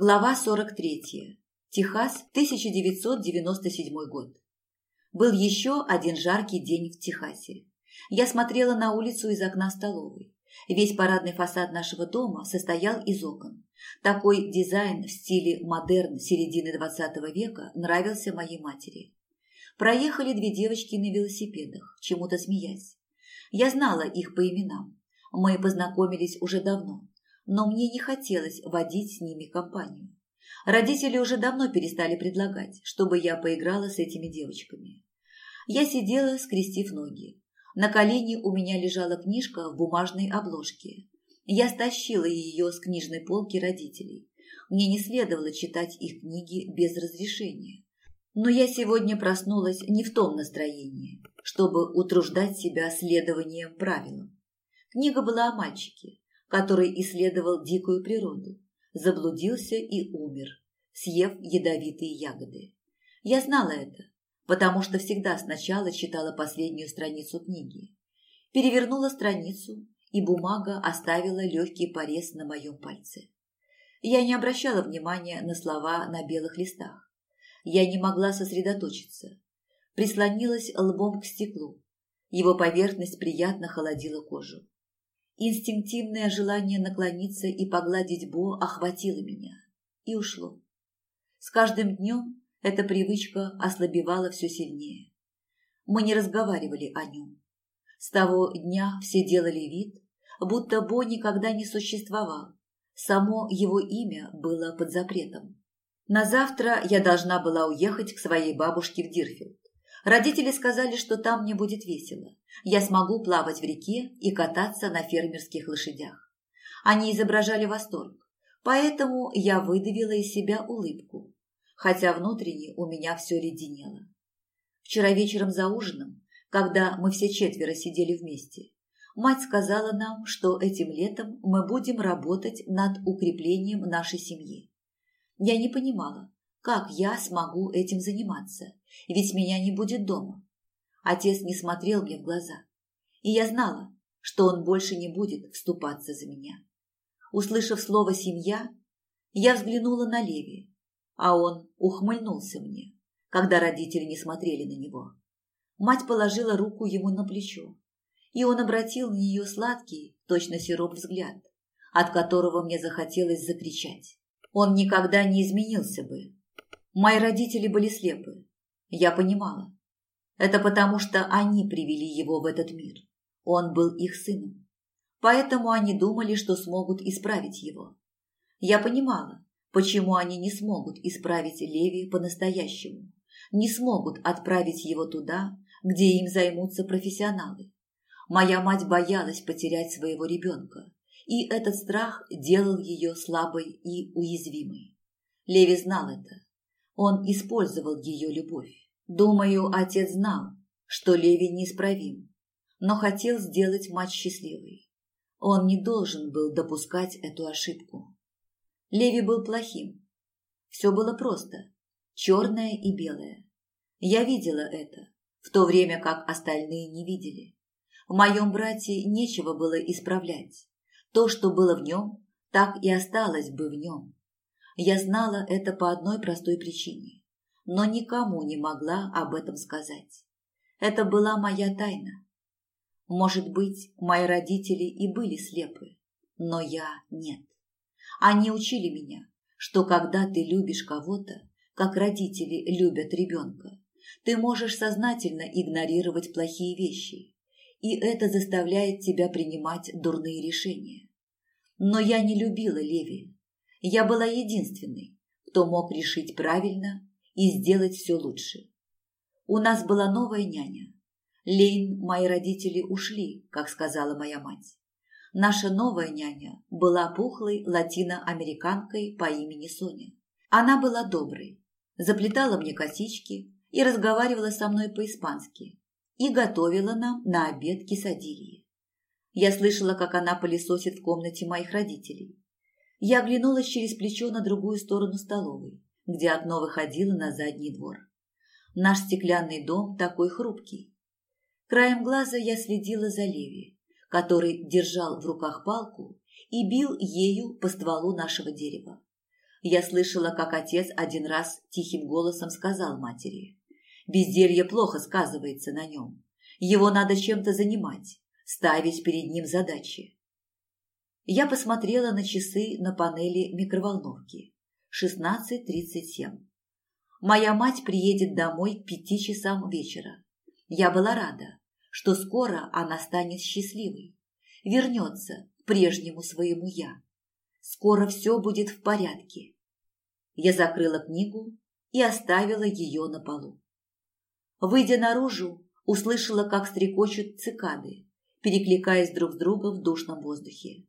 Глава 43. Техас, 1997 год. Был еще один жаркий день в Техасе. Я смотрела на улицу из окна столовой. Весь парадный фасад нашего дома состоял из окон. Такой дизайн в стиле модерн середины XX века нравился моей матери. Проехали две девочки на велосипедах, чему-то смеясь. Я знала их по именам. Мы познакомились уже давно, но мне не хотелось водить с ними компанию. Родители уже давно перестали предлагать, чтобы я поиграла с этими девочками. Я сидела, скрестив ноги. На колене у меня лежала книжка в бумажной обложке. Я стащила ее с книжной полки родителей. Мне не следовало читать их книги без разрешения. Но я сегодня проснулась не в том настроении, чтобы утруждать себя следованием правилам. Книга была о мальчике, который исследовал дикую природу, заблудился и умер, съев ядовитые ягоды. Я знала это, потому что всегда сначала читала последнюю страницу книги. Перевернула страницу, и бумага оставила легкий порез на моем пальце. Я не обращала внимания на слова на белых листах. Я не могла сосредоточиться. Прислонилась лбом к стеклу. Его поверхность приятно холодила кожу. Инстинктивное желание наклониться и погладить Бо охватило меня и ушло. С каждым днем эта привычка ослабевала все сильнее. Мы не разговаривали о нем. С того дня все делали вид, будто Бо никогда не существовал. Само его имя было под запретом. На завтра я должна была уехать к своей бабушке в Дирфилд. Родители сказали, что там мне будет весело. Я смогу плавать в реке и кататься на фермерских лошадях. Они изображали восторг, поэтому я выдавила из себя улыбку, хотя внутренне у меня все леденело. Вчера вечером за ужином, когда мы все четверо сидели вместе, мать сказала нам, что этим летом мы будем работать над укреплением нашей семьи. Я не понимала, как я смогу этим заниматься, ведь меня не будет дома. Отец не смотрел мне в глаза, и я знала, что он больше не будет вступаться за меня. Услышав слово «семья», я взглянула на Леви, а он ухмыльнулся мне, когда родители не смотрели на него. Мать положила руку ему на плечо, и он обратил на нее сладкий, точно сироп взгляд, от которого мне захотелось закричать. Он никогда не изменился бы. Мои родители были слепы. Я понимала. Это потому, что они привели его в этот мир. Он был их сыном. Поэтому они думали, что смогут исправить его. Я понимала, почему они не смогут исправить Леви по-настоящему, не смогут отправить его туда, где им займутся профессионалы. Моя мать боялась потерять своего ребенка, и этот страх делал ее слабой и уязвимой. Леви знал это. Он использовал ее любовь. Думаю, отец знал, что Леви неисправим, но хотел сделать мать счастливой. Он не должен был допускать эту ошибку. Леви был плохим. Все было просто. Черное и белое. Я видела это, в то время как остальные не видели. В моем брате нечего было исправлять. То, что было в нем, так и осталось бы в нем. Я знала это по одной простой причине, но никому не могла об этом сказать. Это была моя тайна. Может быть, мои родители и были слепы, но я нет. Они учили меня, что когда ты любишь кого-то, как родители любят ребенка, ты можешь сознательно игнорировать плохие вещи, и это заставляет тебя принимать дурные решения. Но я не любила Леви. Я была единственной, кто мог решить правильно и сделать все лучше. У нас была новая няня. Лейн мои родители ушли, как сказала моя мать. Наша новая няня была пухлой латиноамериканкой по имени Соня. Она была доброй, заплетала мне косички и разговаривала со мной по-испански и готовила нам на обед кисадильи. Я слышала, как она пылесосит в комнате моих родителей. Я оглянулась через плечо на другую сторону столовой, где окно выходило на задний двор. Наш стеклянный дом такой хрупкий. Краем глаза я следила за Леви, который держал в руках палку и бил ею по стволу нашего дерева. Я слышала, как отец один раз тихим голосом сказал матери. Безделье плохо сказывается на нем. Его надо чем-то занимать, ставить перед ним задачи. Я посмотрела на часы на панели микроволновки. 16.37. Моя мать приедет домой к пяти часам вечера. Я была рада, что скоро она станет счастливой, вернется к прежнему своему «я». Скоро все будет в порядке. Я закрыла книгу и оставила ее на полу. Выйдя наружу, услышала, как стрекочут цикады, перекликаясь друг с другом в душном воздухе.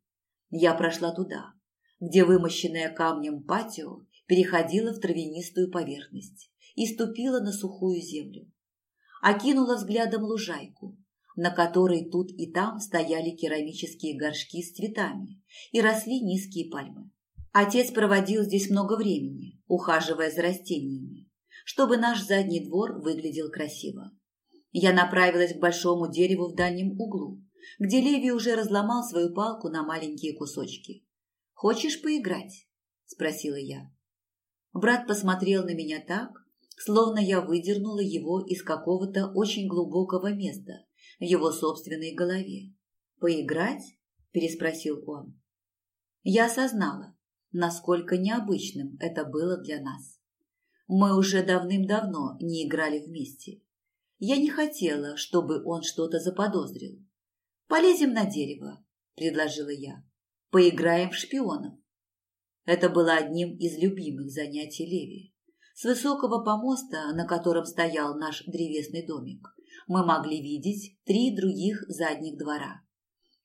Я прошла туда, где вымощенное камнем патио переходило в травянистую поверхность и ступила на сухую землю. Окинула взглядом лужайку, на которой тут и там стояли керамические горшки с цветами и росли низкие пальмы. Отец проводил здесь много времени, ухаживая за растениями, чтобы наш задний двор выглядел красиво. Я направилась к большому дереву в дальнем углу, где Леви уже разломал свою палку на маленькие кусочки. «Хочешь поиграть?» – спросила я. Брат посмотрел на меня так, словно я выдернула его из какого-то очень глубокого места в его собственной голове. «Поиграть?» – переспросил он. Я осознала, насколько необычным это было для нас. Мы уже давным-давно не играли вместе. Я не хотела, чтобы он что-то заподозрил. «Полезем на дерево», – предложила я. «Поиграем в шпионов». Это было одним из любимых занятий Леви. С высокого помоста, на котором стоял наш древесный домик, мы могли видеть три других задних двора.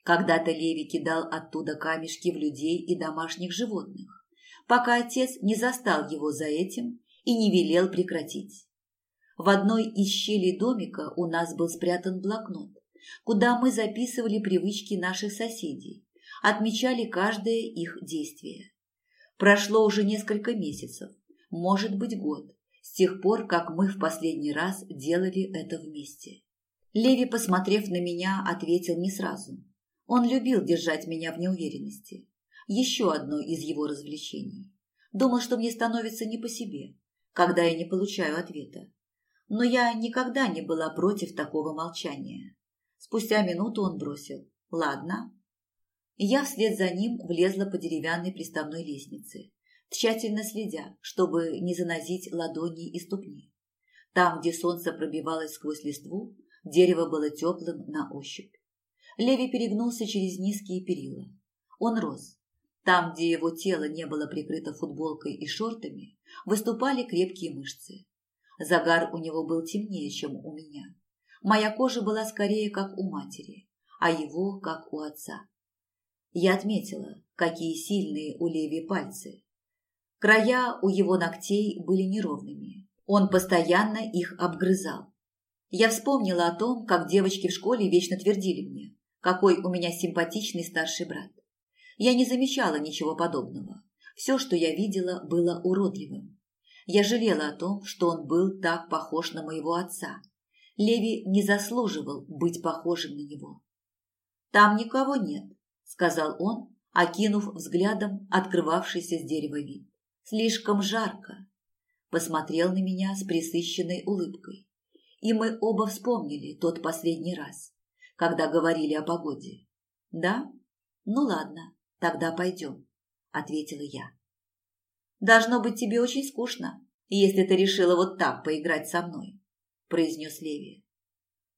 Когда-то Леви кидал оттуда камешки в людей и домашних животных, пока отец не застал его за этим и не велел прекратить. В одной из щелей домика у нас был спрятан блокнот, куда мы записывали привычки наших соседей, отмечали каждое их действие. Прошло уже несколько месяцев, может быть год, с тех пор, как мы в последний раз делали это вместе. Леви, посмотрев на меня, ответил не сразу. Он любил держать меня в неуверенности. Еще одно из его развлечений. Думал, что мне становится не по себе, когда я не получаю ответа. Но я никогда не была против такого молчания. Спустя минуту он бросил «Ладно». Я вслед за ним влезла по деревянной приставной лестнице, тщательно следя, чтобы не занозить ладони и ступни. Там, где солнце пробивалось сквозь листву, дерево было теплым на ощупь. Леви перегнулся через низкие перила. Он рос. Там, где его тело не было прикрыто футболкой и шортами, выступали крепкие мышцы. Загар у него был темнее, чем у меня. Моя кожа была скорее как у матери, а его как у отца. Я отметила, какие сильные у Леви пальцы. Края у его ногтей были неровными. Он постоянно их обгрызал. Я вспомнила о том, как девочки в школе вечно твердили мне, какой у меня симпатичный старший брат. Я не замечала ничего подобного. Все, что я видела, было уродливым. Я жалела о том, что он был так похож на моего отца. Леви не заслуживал быть похожим на него. «Там никого нет», – сказал он, окинув взглядом открывавшийся с дерева вид. «Слишком жарко», – посмотрел на меня с присыщенной улыбкой. И мы оба вспомнили тот последний раз, когда говорили о погоде. «Да? Ну ладно, тогда пойдем», – ответила я. «Должно быть тебе очень скучно, если ты решила вот так поиграть со мной», – произнес Леви.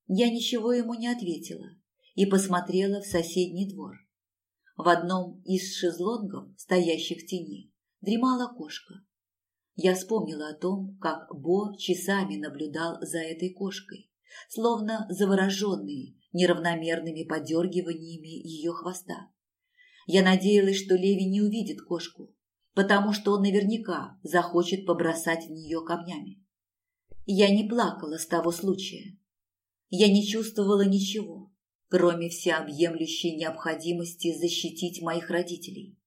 Я ничего ему не ответила и посмотрела в соседний двор. В одном из шезлонгов, стоящих в тени, дремала кошка. Я вспомнила о том, как Бо часами наблюдал за этой кошкой, словно завороженный неравномерными подергиваниями ее хвоста. Я надеялась, что Леви не увидит кошку, потому что он наверняка захочет побросать в нее камнями. Я не плакала с того случая. Я не чувствовала ничего, кроме всеобъемлющей необходимости защитить моих родителей.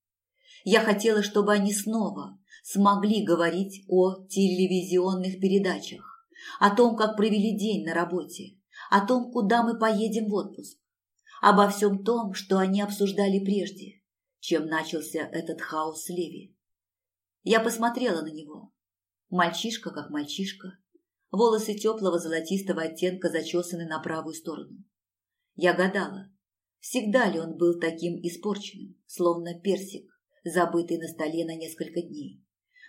Я хотела, чтобы они снова смогли говорить о телевизионных передачах, о том, как провели день на работе, о том, куда мы поедем в отпуск, обо всем том, что они обсуждали прежде, чем начался этот хаос Леви. Я посмотрела на него. Мальчишка как мальчишка. Волосы теплого золотистого оттенка зачесаны на правую сторону. Я гадала, всегда ли он был таким испорченным, словно персик, забытый на столе на несколько дней.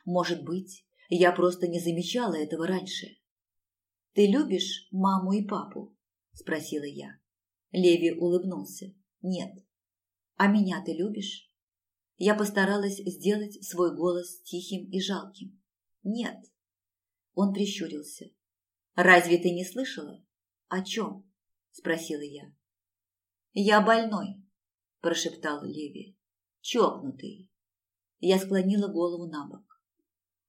Может быть, я просто не замечала этого раньше. «Ты любишь маму и папу?» – спросила я. Леви улыбнулся. «Нет». «А меня ты любишь?» Я постаралась сделать свой голос тихим и жалким. «Нет». Он прищурился. «Разве ты не слышала?» «О чем?» – спросила я. «Я больной», – прошептал Леви. «Чокнутый». Я склонила голову на бок.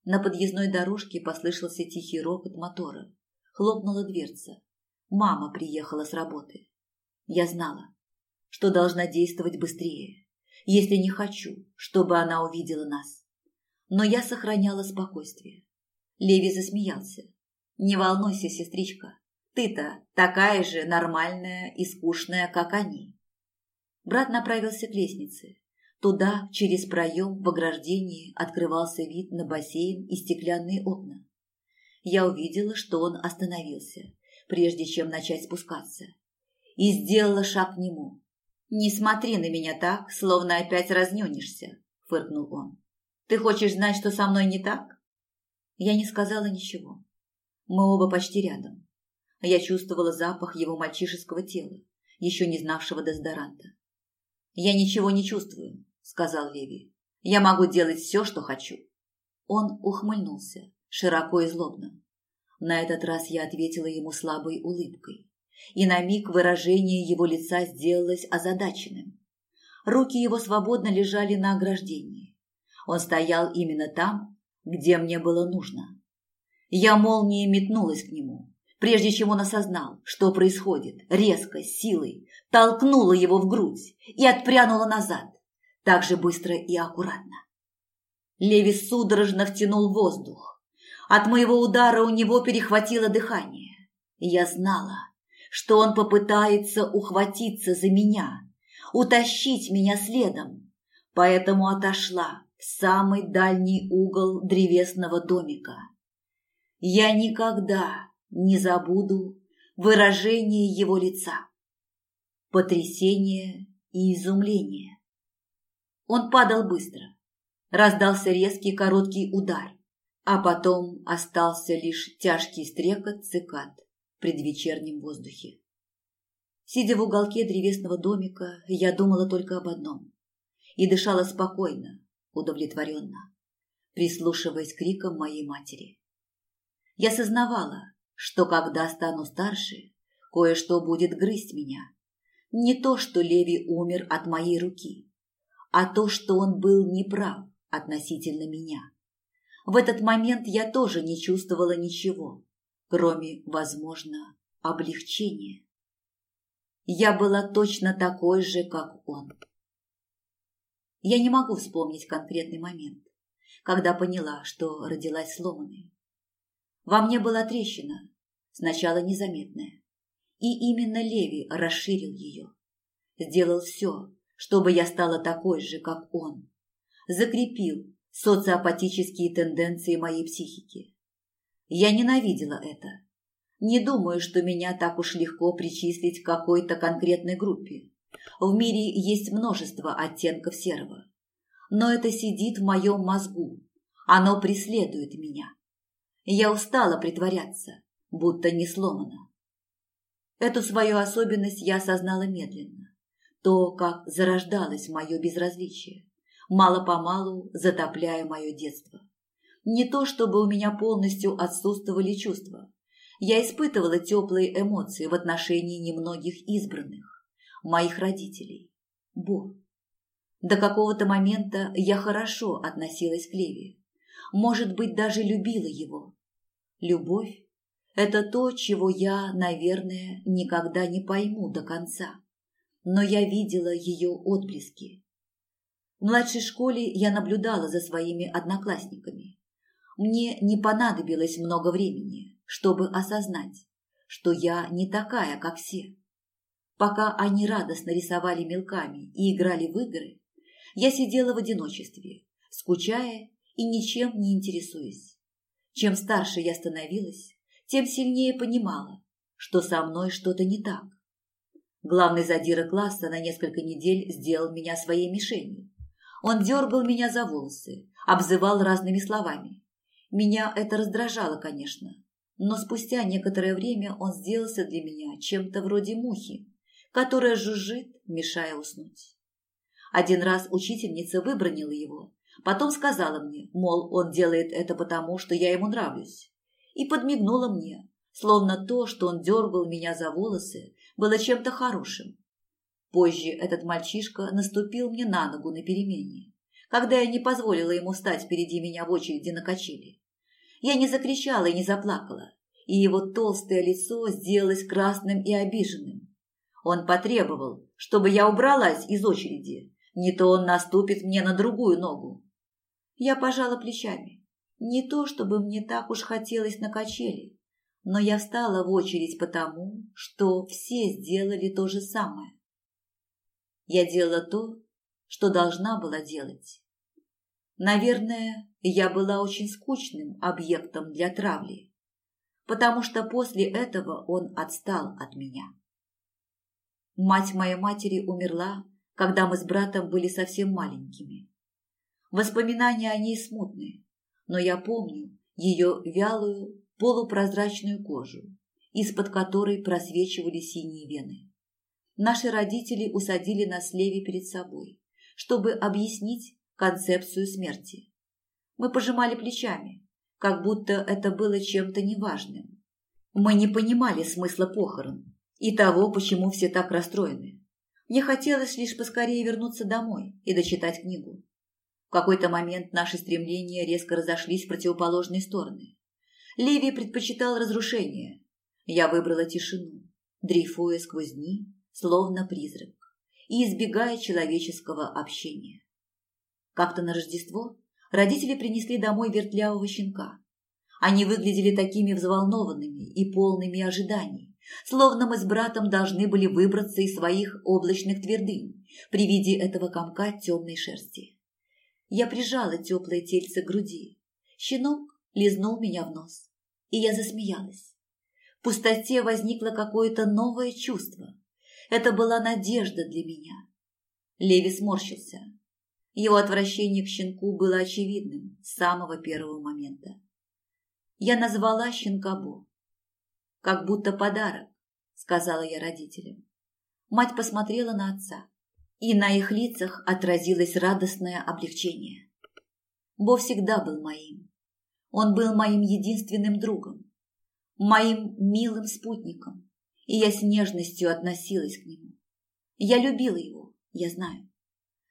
На подъездной дорожке послышался тихий рокот мотора. Хлопнула дверца. Мама приехала с работы. Я знала, что должна действовать быстрее, если не хочу, чтобы она увидела нас. Но я сохраняла спокойствие. Леви засмеялся. «Не волнуйся, сестричка, ты-то такая же нормальная и скучная, как они». Брат направился к лестнице. Туда, через проем в ограждении, открывался вид на бассейн и стеклянные окна. Я увидела, что он остановился, прежде чем начать спускаться, и сделала шаг к нему. «Не смотри на меня так, словно опять разнюнишься», – фыркнул он. «Ты хочешь знать, что со мной не так?» Я не сказала ничего. Мы оба почти рядом. Я чувствовала запах его мальчишеского тела, еще не знавшего дезодоранта. «Я ничего не чувствую», – сказал Леви. «Я могу делать все, что хочу». Он ухмыльнулся, широко и злобно. На этот раз я ответила ему слабой улыбкой и на миг выражение его лица сделалось озадаченным. Руки его свободно лежали на ограждении. Он стоял именно там, где мне было нужно. Я молнией метнулась к нему, прежде чем он осознал, что происходит, резко, силой, толкнула его в грудь и отпрянула назад, так же быстро и аккуратно. Леви судорожно втянул воздух. От моего удара у него перехватило дыхание. Я знала, что он попытается ухватиться за меня, утащить меня следом, поэтому отошла в самый дальний угол древесного домика. Я никогда не забуду выражение его лица, потрясение и изумление. Он падал быстро, раздался резкий короткий удар, а потом остался лишь тяжкий стрекот цикад предвечернем воздухе. Сидя в уголке древесного домика, я думала только об одном и дышала спокойно, удовлетворенно, прислушиваясь к крикам моей матери. Я сознавала, что когда стану старше, кое-что будет грызть меня. Не то, что Леви умер от моей руки, а то, что он был неправ относительно меня. В этот момент я тоже не чувствовала ничего, кроме, возможно, облегчения. Я была точно такой же, как он. Я не могу вспомнить конкретный момент, когда поняла, что родилась сломанной. Во мне была трещина, сначала незаметная, и именно Леви расширил ее. Сделал все, чтобы я стала такой же, как он. Закрепил социопатические тенденции моей психики. Я ненавидела это. Не думаю, что меня так уж легко причислить к какой-то конкретной группе. В мире есть множество оттенков серого. Но это сидит в моем мозгу. Оно преследует меня. Я устала притворяться, будто не сломана. Эту свою особенность я осознала медленно. То, как зарождалось мое безразличие, мало-помалу затопляя мое детство. Не то, чтобы у меня полностью отсутствовали чувства. Я испытывала теплые эмоции в отношении немногих избранных, моих родителей. Бо. До какого-то момента я хорошо относилась к Леви. Может быть, даже любила его. Любовь – это то, чего я, наверное, никогда не пойму до конца. Но я видела ее отблески. В младшей школе я наблюдала за своими одноклассниками. Мне не понадобилось много времени, чтобы осознать, что я не такая, как все. Пока они радостно рисовали мелками и играли в игры, я сидела в одиночестве, скучая и ничем не интересуюсь. Чем старше я становилась, тем сильнее понимала, что со мной что-то не так. Главный задира класса на несколько недель сделал меня своей мишенью. Он дергал меня за волосы, обзывал разными словами. Меня это раздражало, конечно, но спустя некоторое время он сделался для меня чем-то вроде мухи, которая жужжит, мешая уснуть. Один раз учительница выбронила его, потом сказала мне, мол, он делает это потому, что я ему нравлюсь, и подмигнула мне, словно то, что он дергал меня за волосы, было чем-то хорошим. Позже этот мальчишка наступил мне на ногу на перемене, когда я не позволила ему стать впереди меня в очереди на качели. Я не закричала и не заплакала, и его толстое лицо сделалось красным и обиженным. Он потребовал, чтобы я убралась из очереди, не то он наступит мне на другую ногу. Я пожала плечами. Не то, чтобы мне так уж хотелось на качели, но я встала в очередь потому, что все сделали то же самое. Я делала то, что должна была делать. Наверное, я была очень скучным объектом для травли, потому что после этого он отстал от меня. Мать моей матери умерла, когда мы с братом были совсем маленькими. Воспоминания о ней смутные, но я помню ее вялую, полупрозрачную кожу, из-под которой просвечивали синие вены. Наши родители усадили нас Леви перед собой, чтобы объяснить концепцию смерти. Мы пожимали плечами, как будто это было чем-то неважным. Мы не понимали смысла похорон и того, почему все так расстроены. Мне хотелось лишь поскорее вернуться домой и дочитать книгу. В какой-то момент наши стремления резко разошлись в противоположные стороны. Леви предпочитал разрушение. Я выбрала тишину, дрейфуя сквозь дни, словно призрак, и избегая человеческого общения. Как-то на Рождество родители принесли домой вертлявого щенка. Они выглядели такими взволнованными и полными ожиданий, словно мы с братом должны были выбраться из своих облачных твердынь при виде этого комка темной шерсти. Я прижала теплое тельце к груди. Щенок лизнул меня в нос, и я засмеялась. В пустоте возникло какое-то новое чувство. Это была надежда для меня. Леви сморщился. Его отвращение к щенку было очевидным с самого первого момента. Я назвала щенка Бо. «Как будто подарок», — сказала я родителям. Мать посмотрела на отца, и на их лицах отразилось радостное облегчение. Бо всегда был моим. Он был моим единственным другом, моим милым спутником, и я с нежностью относилась к нему. Я любила его, я знаю.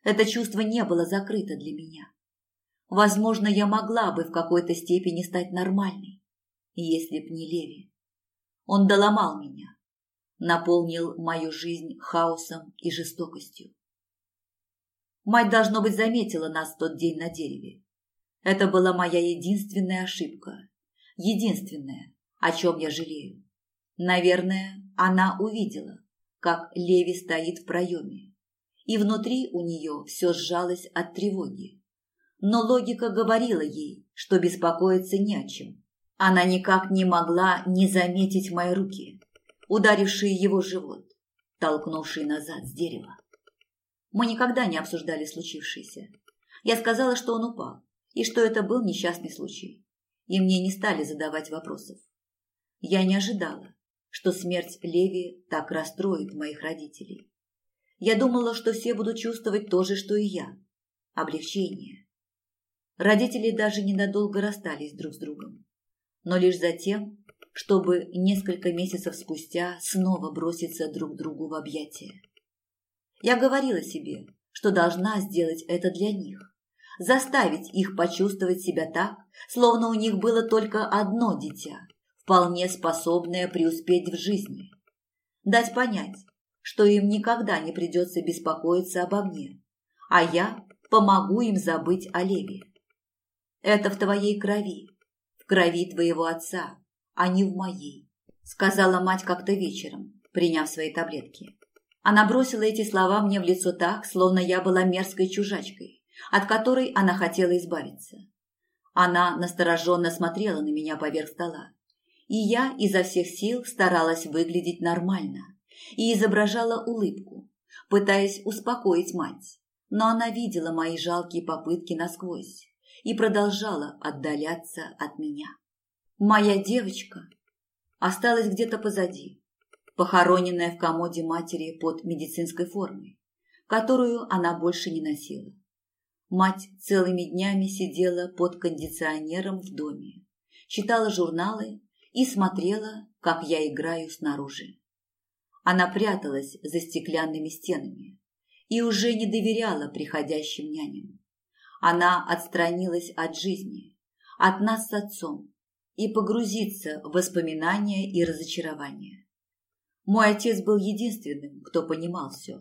Это чувство не было закрыто для меня. Возможно, я могла бы в какой-то степени стать нормальной, если б не Леви. Он доломал меня, наполнил мою жизнь хаосом и жестокостью. Мать, должно быть, заметила нас в тот день на дереве. Это была моя единственная ошибка. Единственная, о чем я жалею. Наверное, она увидела, как Леви стоит в проеме. И внутри у нее все сжалось от тревоги. Но логика говорила ей, что беспокоиться не о чем. Она никак не могла не заметить мои руки, ударившие его живот, толкнувшие назад с дерева. Мы никогда не обсуждали случившееся. Я сказала, что он упал, и что это был несчастный случай. И мне не стали задавать вопросов. Я не ожидала, что смерть Леви так расстроит моих родителей. Я думала, что все будут чувствовать то же, что и я. Облегчение. Родители даже ненадолго расстались друг с другом. Но лишь затем, чтобы несколько месяцев спустя снова броситься друг другу в объятия. Я говорила себе, что должна сделать это для них заставить их почувствовать себя так, словно у них было только одно дитя, вполне способное преуспеть в жизни. Дать понять, что им никогда не придется беспокоиться обо мне, а я помогу им забыть о Леве. Это в твоей крови, крови твоего отца, а не в моей, сказала мать как-то вечером, приняв свои таблетки. Она бросила эти слова мне в лицо так, словно я была мерзкой чужачкой от которой она хотела избавиться. Она настороженно смотрела на меня поверх стола. И я изо всех сил старалась выглядеть нормально и изображала улыбку, пытаясь успокоить мать. Но она видела мои жалкие попытки насквозь и продолжала отдаляться от меня. Моя девочка осталась где-то позади, похороненная в комоде матери под медицинской формой, которую она больше не носила. Мать целыми днями сидела под кондиционером в доме, читала журналы и смотрела, как я играю снаружи. Она пряталась за стеклянными стенами и уже не доверяла приходящим няням. Она отстранилась от жизни, от нас с отцом, и погрузиться в воспоминания и разочарования. Мой отец был единственным, кто понимал все.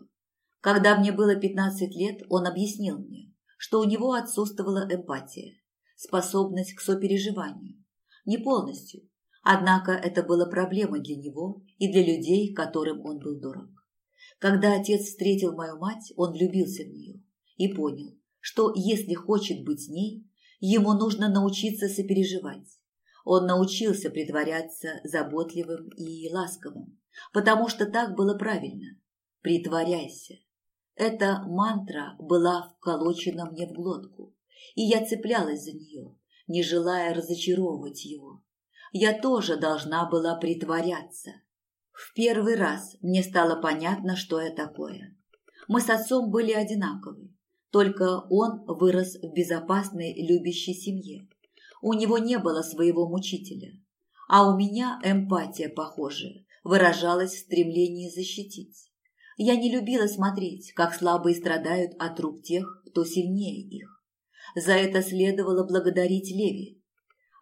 Когда мне было 15 лет, он объяснил мне, что у него отсутствовала эмпатия, способность к сопереживанию. Не полностью, однако это было проблемой для него и для людей, которым он был дорог. Когда отец встретил мою мать, он влюбился в нее и понял, что если хочет быть с ней, ему нужно научиться сопереживать. Он научился притворяться заботливым и ласковым, потому что так было правильно. Притворяйся. Эта мантра была вколочена мне в глотку, и я цеплялась за нее, не желая разочаровывать его. Я тоже должна была притворяться. В первый раз мне стало понятно, что я такое. Мы с отцом были одинаковы, только он вырос в безопасной любящей семье. У него не было своего мучителя, а у меня эмпатия, похоже, выражалась в стремлении защитить. Я не любила смотреть, как слабые страдают от рук тех, кто сильнее их. За это следовало благодарить Леви.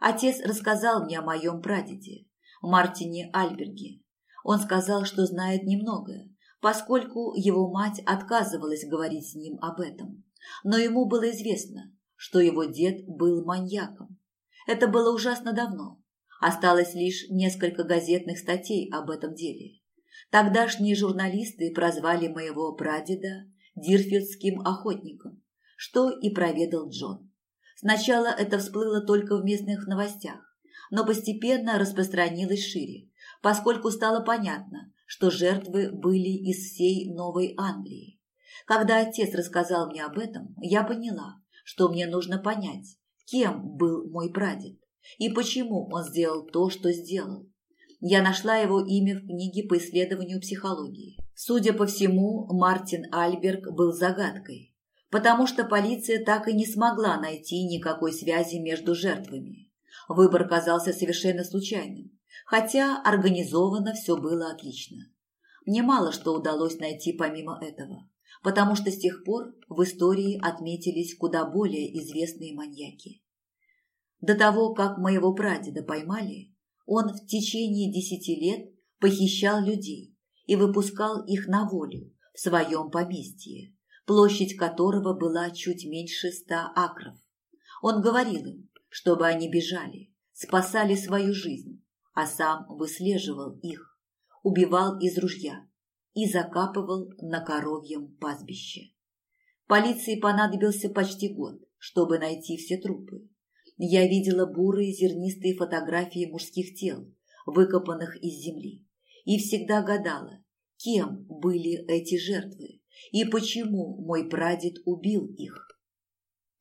Отец рассказал мне о моем прадеде, Мартине Альберге. Он сказал, что знает немногое, поскольку его мать отказывалась говорить с ним об этом. Но ему было известно, что его дед был маньяком. Это было ужасно давно. Осталось лишь несколько газетных статей об этом деле. Тогдашние журналисты прозвали моего прадеда Дирфилдским охотником, что и проведал Джон. Сначала это всплыло только в местных новостях, но постепенно распространилось шире, поскольку стало понятно, что жертвы были из всей Новой Англии. Когда отец рассказал мне об этом, я поняла, что мне нужно понять, кем был мой прадед и почему он сделал то, что сделал. Я нашла его имя в книге по исследованию психологии. Судя по всему, Мартин Альберг был загадкой, потому что полиция так и не смогла найти никакой связи между жертвами. Выбор казался совершенно случайным, хотя организовано все было отлично. Мне мало что удалось найти помимо этого, потому что с тех пор в истории отметились куда более известные маньяки. До того, как моего прадеда поймали, он в течение десяти лет похищал людей и выпускал их на волю в своем поместье, площадь которого была чуть меньше ста акров. Он говорил им, чтобы они бежали, спасали свою жизнь, а сам выслеживал их, убивал из ружья и закапывал на коровьем пастбище. Полиции понадобился почти год, чтобы найти все трупы, я видела бурые зернистые фотографии мужских тел, выкопанных из земли, и всегда гадала, кем были эти жертвы и почему мой прадед убил их.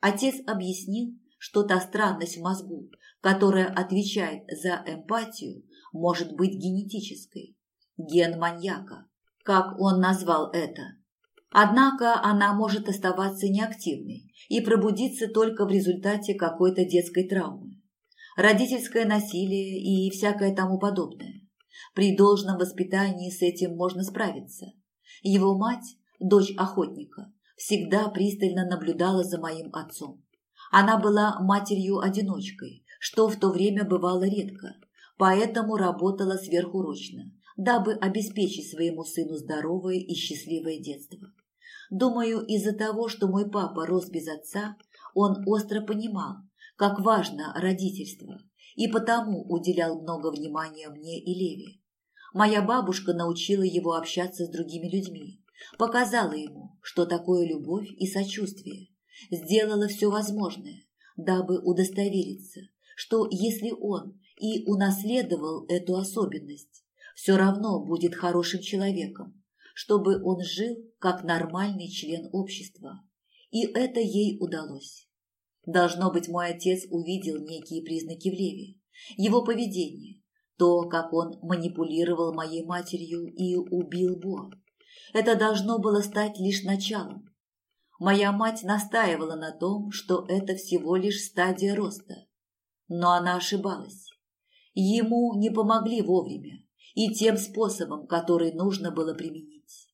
Отец объяснил, что та странность в мозгу, которая отвечает за эмпатию, может быть генетической. Ген маньяка, как он назвал это. Однако она может оставаться неактивной и пробудиться только в результате какой-то детской травмы. Родительское насилие и всякое тому подобное. При должном воспитании с этим можно справиться. Его мать, дочь охотника, всегда пристально наблюдала за моим отцом. Она была матерью-одиночкой, что в то время бывало редко, поэтому работала сверхурочно, дабы обеспечить своему сыну здоровое и счастливое детство. Думаю, из-за того, что мой папа рос без отца, он остро понимал, как важно родительство, и потому уделял много внимания мне и Леве. Моя бабушка научила его общаться с другими людьми, показала ему, что такое любовь и сочувствие, сделала все возможное, дабы удостовериться, что если он и унаследовал эту особенность, все равно будет хорошим человеком, чтобы он жил как нормальный член общества. И это ей удалось. Должно быть, мой отец увидел некие признаки в Леве, его поведение, то, как он манипулировал моей матерью и убил Бо. Это должно было стать лишь началом. Моя мать настаивала на том, что это всего лишь стадия роста. Но она ошибалась. Ему не помогли вовремя и тем способом, который нужно было применить.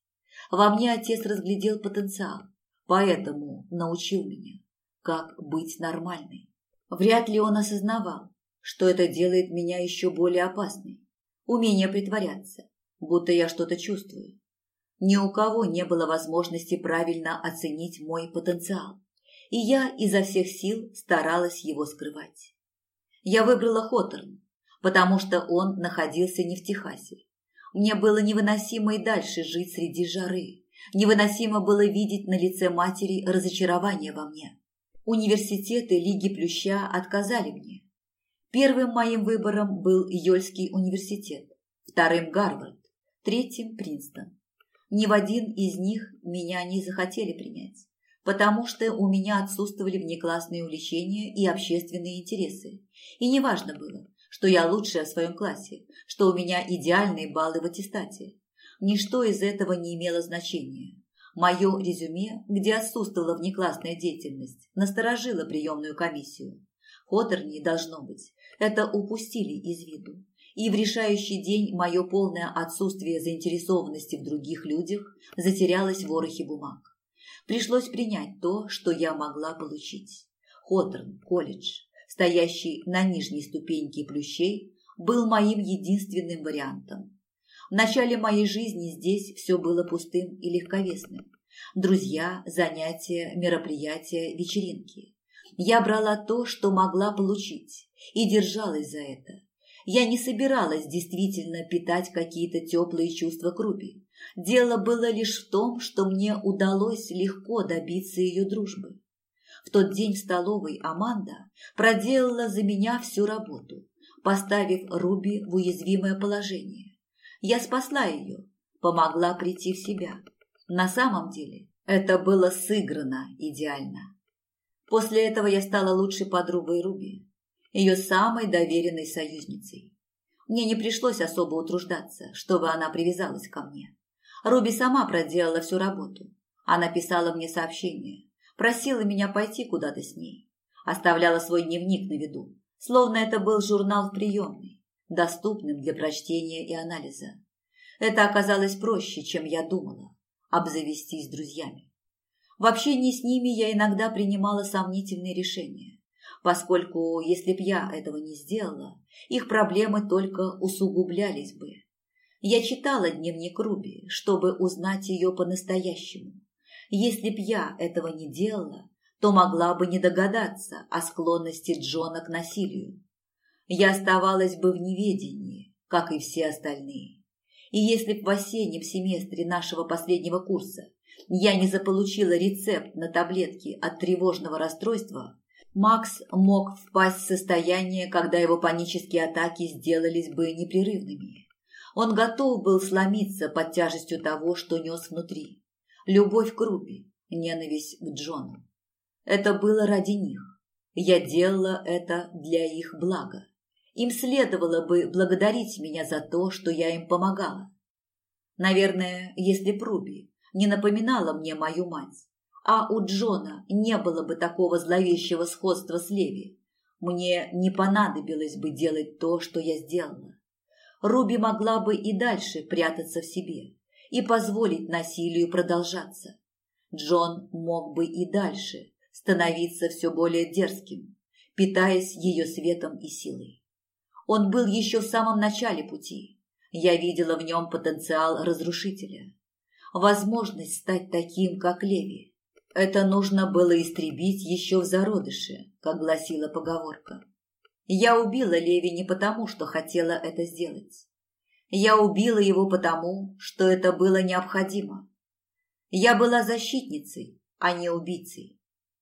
Во мне отец разглядел потенциал, поэтому научил меня, как быть нормальной. Вряд ли он осознавал, что это делает меня еще более опасной. Умение притворяться, будто я что-то чувствую. Ни у кого не было возможности правильно оценить мой потенциал, и я изо всех сил старалась его скрывать. Я выбрала Хоторн, потому что он находился не в Техасе. Мне было невыносимо и дальше жить среди жары. Невыносимо было видеть на лице матери разочарование во мне. Университеты Лиги Плюща отказали мне, Первым моим выбором был Йольский университет, вторым – Гарвард, третьим – Принстон. Ни в один из них меня не захотели принять, потому что у меня отсутствовали внеклассные увлечения и общественные интересы. И неважно было, что я лучшая в своем классе, что у меня идеальные баллы в аттестате. Ничто из этого не имело значения. Мое резюме, где отсутствовала внеклассная деятельность, насторожило приемную комиссию. Хоторни, должно быть, это упустили из виду. И в решающий день мое полное отсутствие заинтересованности в других людях затерялось в ворохе бумаг. Пришлось принять то, что я могла получить. Хоторн, колледж, стоящий на нижней ступеньке плющей, был моим единственным вариантом. В начале моей жизни здесь все было пустым и легковесным. Друзья, занятия, мероприятия, вечеринки. Я брала то, что могла получить, и держалась за это. Я не собиралась действительно питать какие-то теплые чувства к Руби. Дело было лишь в том, что мне удалось легко добиться ее дружбы. Тот день в столовой Аманда проделала за меня всю работу, поставив Руби в уязвимое положение. Я спасла ее, помогла прийти в себя. На самом деле это было сыграно идеально. После этого я стала лучшей подругой Руби ее самой доверенной союзницей. Мне не пришлось особо утруждаться, чтобы она привязалась ко мне. Руби сама проделала всю работу. Она писала мне сообщения, просила меня пойти куда-то с ней, оставляла свой дневник на виду, словно это был журнал в приемной, доступным для прочтения и анализа. Это оказалось проще, чем я думала, обзавестись друзьями. В общении с ними я иногда принимала сомнительные решения, поскольку, если б я этого не сделала, их проблемы только усугублялись бы. Я читала дневник Руби, чтобы узнать ее по-настоящему. Если б я этого не делала, то могла бы не догадаться о склонности Джона к насилию. Я оставалась бы в неведении, как и все остальные. И если б в осеннем семестре нашего последнего курса я не заполучила рецепт на таблетки от тревожного расстройства, Макс мог впасть в состояние, когда его панические атаки сделались бы непрерывными. Он готов был сломиться под тяжестью того, что нес внутри. Любовь к Рупи, ненависть к Джону. Это было ради них. Я делала это для их блага. Им следовало бы благодарить меня за то, что я им помогала. Наверное, если б Руби не напоминала мне мою мать, а у Джона не было бы такого зловещего сходства с Леви. Мне не понадобилось бы делать то, что я сделала. Руби могла бы и дальше прятаться в себе и позволить насилию продолжаться. Джон мог бы и дальше становиться все более дерзким, питаясь ее светом и силой. Он был еще в самом начале пути. Я видела в нем потенциал разрушителя. Возможность стать таким, как Леви. Это нужно было истребить еще в зародыше, как гласила поговорка. Я убила Леви не потому, что хотела это сделать. Я убила его потому, что это было необходимо. Я была защитницей, а не убийцей.